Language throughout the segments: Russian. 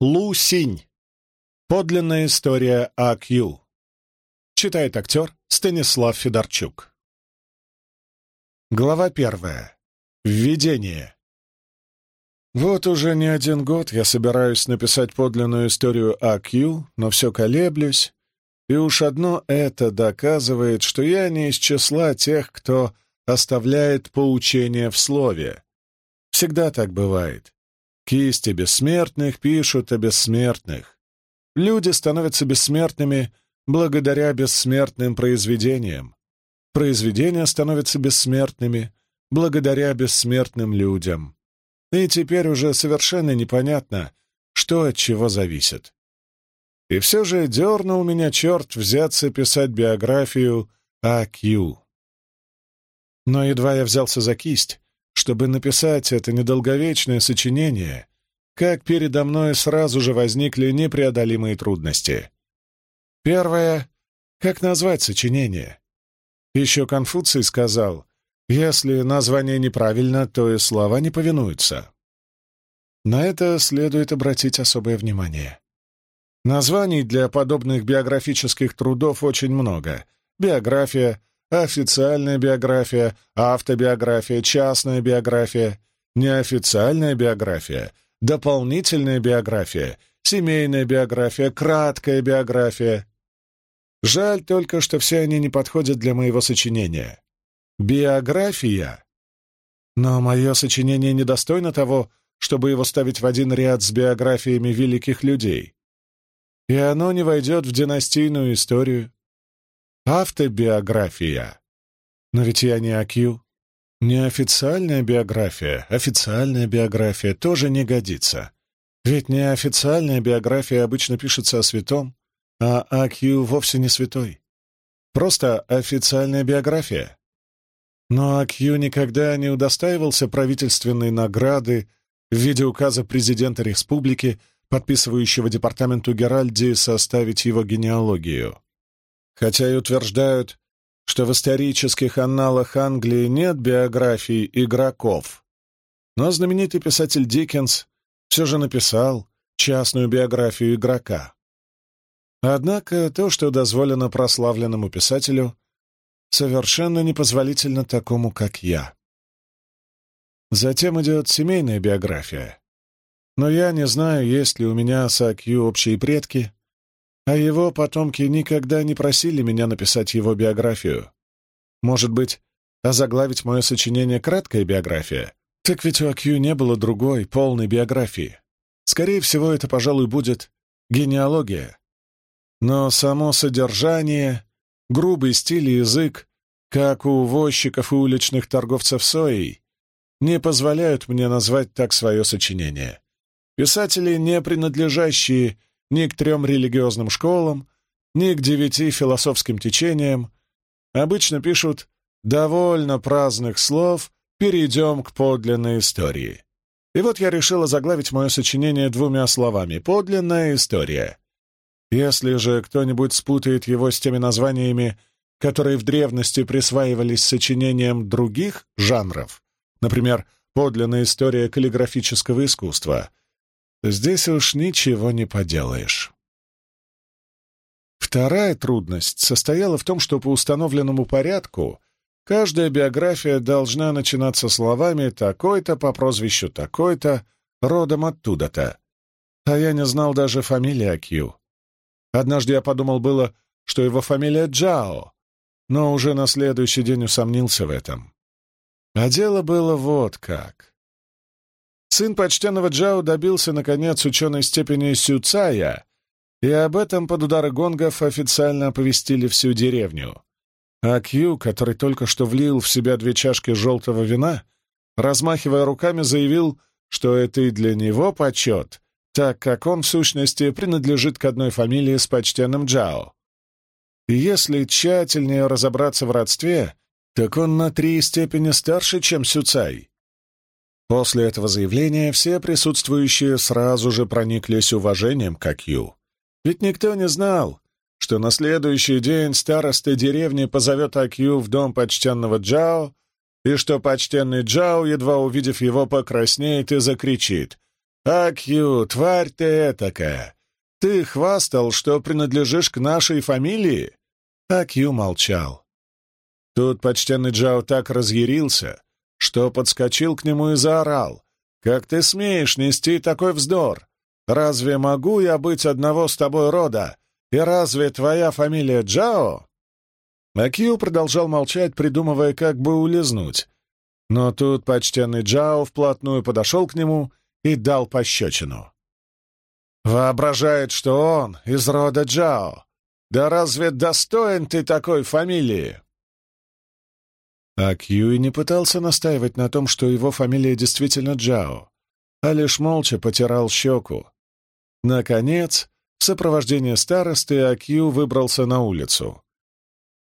Лу Синь. Подлинная история А.Q. Читает актер Станислав Федорчук. Глава первая. Введение. Вот уже не один год я собираюсь написать подлинную историю А.Q., но все колеблюсь, и уж одно это доказывает, что я не из числа тех, кто оставляет поучение в слове. Всегда так бывает. Кисти бессмертных пишут о бессмертных. Люди становятся бессмертными благодаря бессмертным произведениям. Произведения становятся бессмертными благодаря бессмертным людям. И теперь уже совершенно непонятно, что от чего зависит. И все же дернул меня черт взяться писать биографию А.Q. Но едва я взялся за кисть, чтобы написать это недолговечное сочинение, как передо мной сразу же возникли непреодолимые трудности. Первое — как назвать сочинение? Еще Конфуций сказал, если название неправильно, то и слова не повинуются. На это следует обратить особое внимание. Названий для подобных биографических трудов очень много. Биография, официальная биография, автобиография, частная биография, неофициальная биография, дополнительная биография, семейная биография, краткая биография. Жаль только, что все они не подходят для моего сочинения. Биография. Но мое сочинение недостойно того, чтобы его ставить в один ряд с биографиями великих людей. И оно не войдет в династийную историю. Автобиография. Но ведь я не АКЮ. Неофициальная биография, официальная биография тоже не годится. Ведь неофициальная биография обычно пишется о святом, а АКЮ вовсе не святой. Просто официальная биография. Но АКЮ никогда не удостаивался правительственной награды в виде указа президента республики, подписывающего департаменту Геральдии составить его генеалогию. Хотя и утверждают, что в исторических анналах Англии нет биографий игроков. Но знаменитый писатель Диккенс все же написал частную биографию игрока. Однако то, что дозволено прославленному писателю, совершенно непозволительно такому, как я. Затем идет семейная биография. Но я не знаю, есть ли у меня с Акью общие предки, а его потомки никогда не просили меня написать его биографию. Может быть, озаглавить мое сочинение краткая биография? Так ведь у Акью не было другой, полной биографии. Скорее всего, это, пожалуй, будет генеалогия. Но само содержание, грубый стиль и язык, как у возчиков и уличных торговцев соей, не позволяют мне назвать так свое сочинение. Писатели, не принадлежащие ни к трем религиозным школам, ни к девяти философским течениям. Обычно пишут «довольно праздных слов, перейдем к подлинной истории». И вот я решила заглавить мое сочинение двумя словами «подлинная история». Если же кто-нибудь спутает его с теми названиями, которые в древности присваивались сочинениям других жанров, например, «подлинная история каллиграфического искусства», Здесь уж ничего не поделаешь. Вторая трудность состояла в том, что по установленному порядку каждая биография должна начинаться словами «такой-то по прозвищу такой-то, родом оттуда-то». А я не знал даже фамилии Акью. Однажды я подумал было, что его фамилия Джао, но уже на следующий день усомнился в этом. А дело было вот как. Сын почтенного Джао добился, наконец, ученой степени Сюцая, и об этом под удары гонгов официально оповестили всю деревню. А Кью, который только что влил в себя две чашки желтого вина, размахивая руками, заявил, что это и для него почет, так как он, в сущности, принадлежит к одной фамилии с почтенным Джао. И если тщательнее разобраться в родстве, так он на три степени старше, чем Сюцай. После этого заявления все присутствующие сразу же прониклись уважением к Акью. Ведь никто не знал, что на следующий день староста деревни позовет Акью в дом почтенного Джао, и что почтенный Джао, едва увидев его, покраснеет и закричит «Акью, тварь ты этакая! Ты хвастал, что принадлежишь к нашей фамилии?» Акью молчал. Тут почтенный Джао так разъярился, что подскочил к нему и заорал. «Как ты смеешь нести такой вздор? Разве могу я быть одного с тобой рода? И разве твоя фамилия Джао?» Акью продолжал молчать, придумывая, как бы улизнуть. Но тут почтенный Джао вплотную подошел к нему и дал пощечину. «Воображает, что он из рода Джао. Да разве достоин ты такой фамилии?» А Кьюи не пытался настаивать на том, что его фамилия действительно Джао, а лишь молча потирал щеку. Наконец, в сопровождении старосты Акью выбрался на улицу.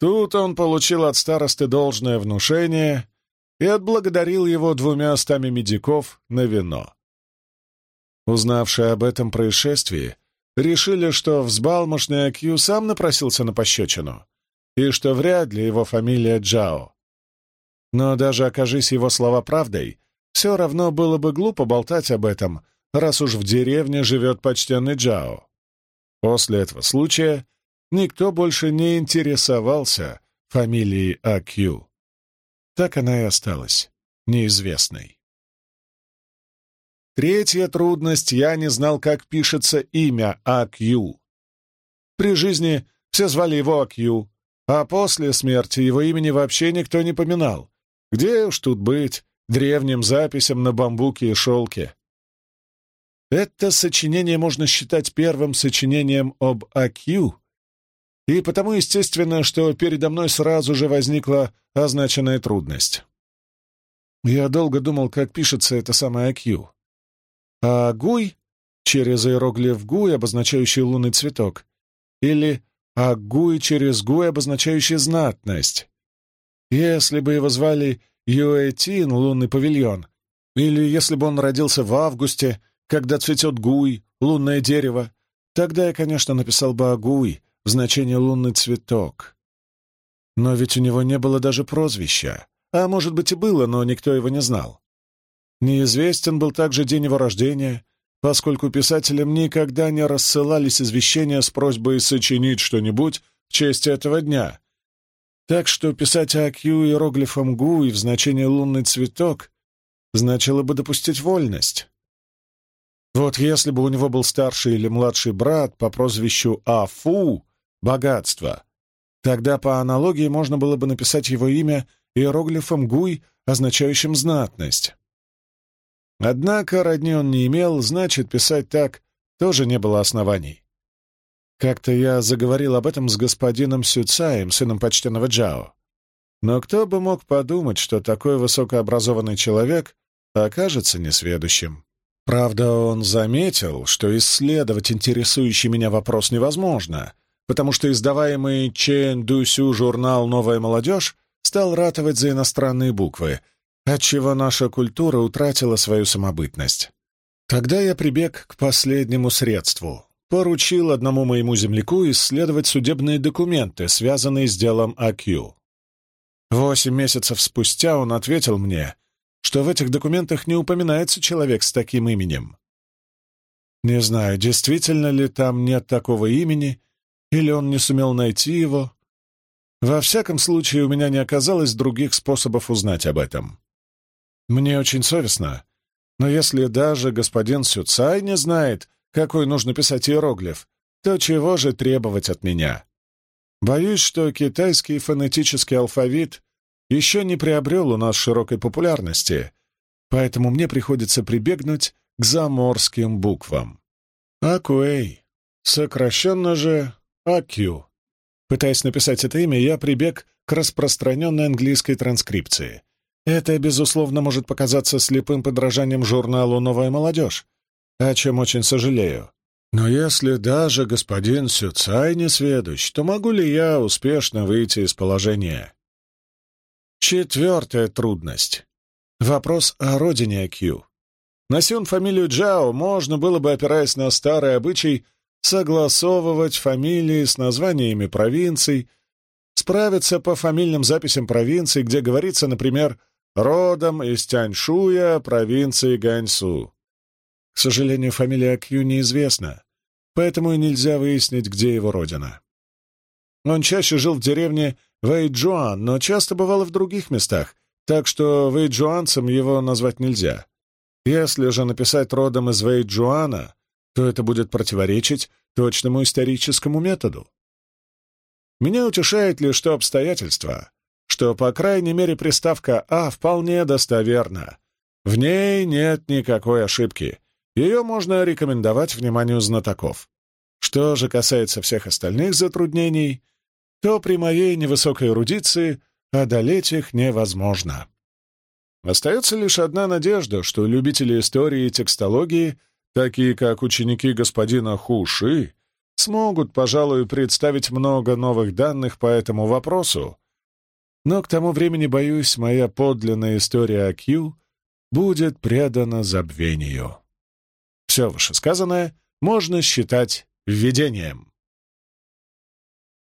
Тут он получил от старосты должное внушение и отблагодарил его двумя стами медиков на вино. Узнавшие об этом происшествии, решили, что взбалмошный Акью сам напросился на пощечину, и что вряд ли его фамилия Джао. Но даже окажись его слова правдой, все равно было бы глупо болтать об этом, раз уж в деревне живет почтенный Джао. После этого случая никто больше не интересовался фамилией Акью. Так она и осталась неизвестной. Третья трудность — я не знал, как пишется имя Акью. При жизни все звали его Акью, а после смерти его имени вообще никто не поминал. Где уж тут быть древним записям на бамбуке и шелке? Это сочинение можно считать первым сочинением об Акью, и потому естественно, что передо мной сразу же возникла означенная трудность. Я долго думал, как пишется это самое Акью. А Гуй — через иероглиф Гуй, обозначающий лунный цветок, или Агуй через Гуй, обозначающий знатность. Если бы его звали Юэтин, лунный павильон, или если бы он родился в августе, когда цветет гуй, лунное дерево, тогда я, конечно, написал бы агуй в значении лунный цветок. Но ведь у него не было даже прозвища, а может быть и было, но никто его не знал. Неизвестен был также день его рождения, поскольку писателям никогда не рассылались извещения с просьбой сочинить что-нибудь в честь этого дня, так что писать Акью иероглифом Гуй в значении «лунный цветок» значило бы допустить вольность. Вот если бы у него был старший или младший брат по прозвищу Афу — богатство, тогда по аналогии можно было бы написать его имя иероглифом Гуй, означающим знатность. Однако родни он не имел, значит, писать так тоже не было оснований. Как-то я заговорил об этом с господином Сюцаем, сыном почтенного Джао. Но кто бы мог подумать, что такой высокообразованный человек окажется несведущим. Правда, он заметил, что исследовать интересующий меня вопрос невозможно, потому что издаваемый Чен Дусю журнал «Новая молодежь» стал ратовать за иностранные буквы, отчего наша культура утратила свою самобытность. Тогда я прибег к последнему средству поручил одному моему земляку исследовать судебные документы, связанные с делом АКЮ. Восемь месяцев спустя он ответил мне, что в этих документах не упоминается человек с таким именем. Не знаю, действительно ли там нет такого имени, или он не сумел найти его. Во всяком случае, у меня не оказалось других способов узнать об этом. Мне очень совестно, но если даже господин Сюцай не знает, какой нужно писать иероглиф, то чего же требовать от меня? Боюсь, что китайский фонетический алфавит еще не приобрел у нас широкой популярности, поэтому мне приходится прибегнуть к заморским буквам. Акуэй, сокращенно же Акью. Пытаясь написать это имя, я прибег к распространенной английской транскрипции. Это, безусловно, может показаться слепым подражанием журналу «Новая молодежь», о чем очень сожалею. Но если даже господин Сюцай не сведущ, то могу ли я успешно выйти из положения? Четвертая трудность. Вопрос о родине Акью. Носи он фамилию Джао, можно было бы, опираясь на старый обычай, согласовывать фамилии с названиями провинций, справиться по фамильным записям провинций, где говорится, например, «родом из Тяньшуя, провинции Ганьсу». К сожалению, фамилия Акью неизвестна, поэтому и нельзя выяснить, где его родина. Он чаще жил в деревне Вэйджуан, но часто бывал и в других местах, так что вэйджуанцем его назвать нельзя. Если же написать родом из Вэйджуана, то это будет противоречить точному историческому методу. Меня утешает лишь то обстоятельство, что, по крайней мере, приставка «а» вполне достоверна. В ней нет никакой ошибки. Ее можно рекомендовать вниманию знатоков. Что же касается всех остальных затруднений, то при моей невысокой эрудиции одолеть их невозможно. Остается лишь одна надежда, что любители истории и текстологии, такие как ученики господина Хуши, смогут, пожалуй, представить много новых данных по этому вопросу. Но к тому времени, боюсь, моя подлинная история о Кью будет предана забвению. Все вышесказанное можно считать введением.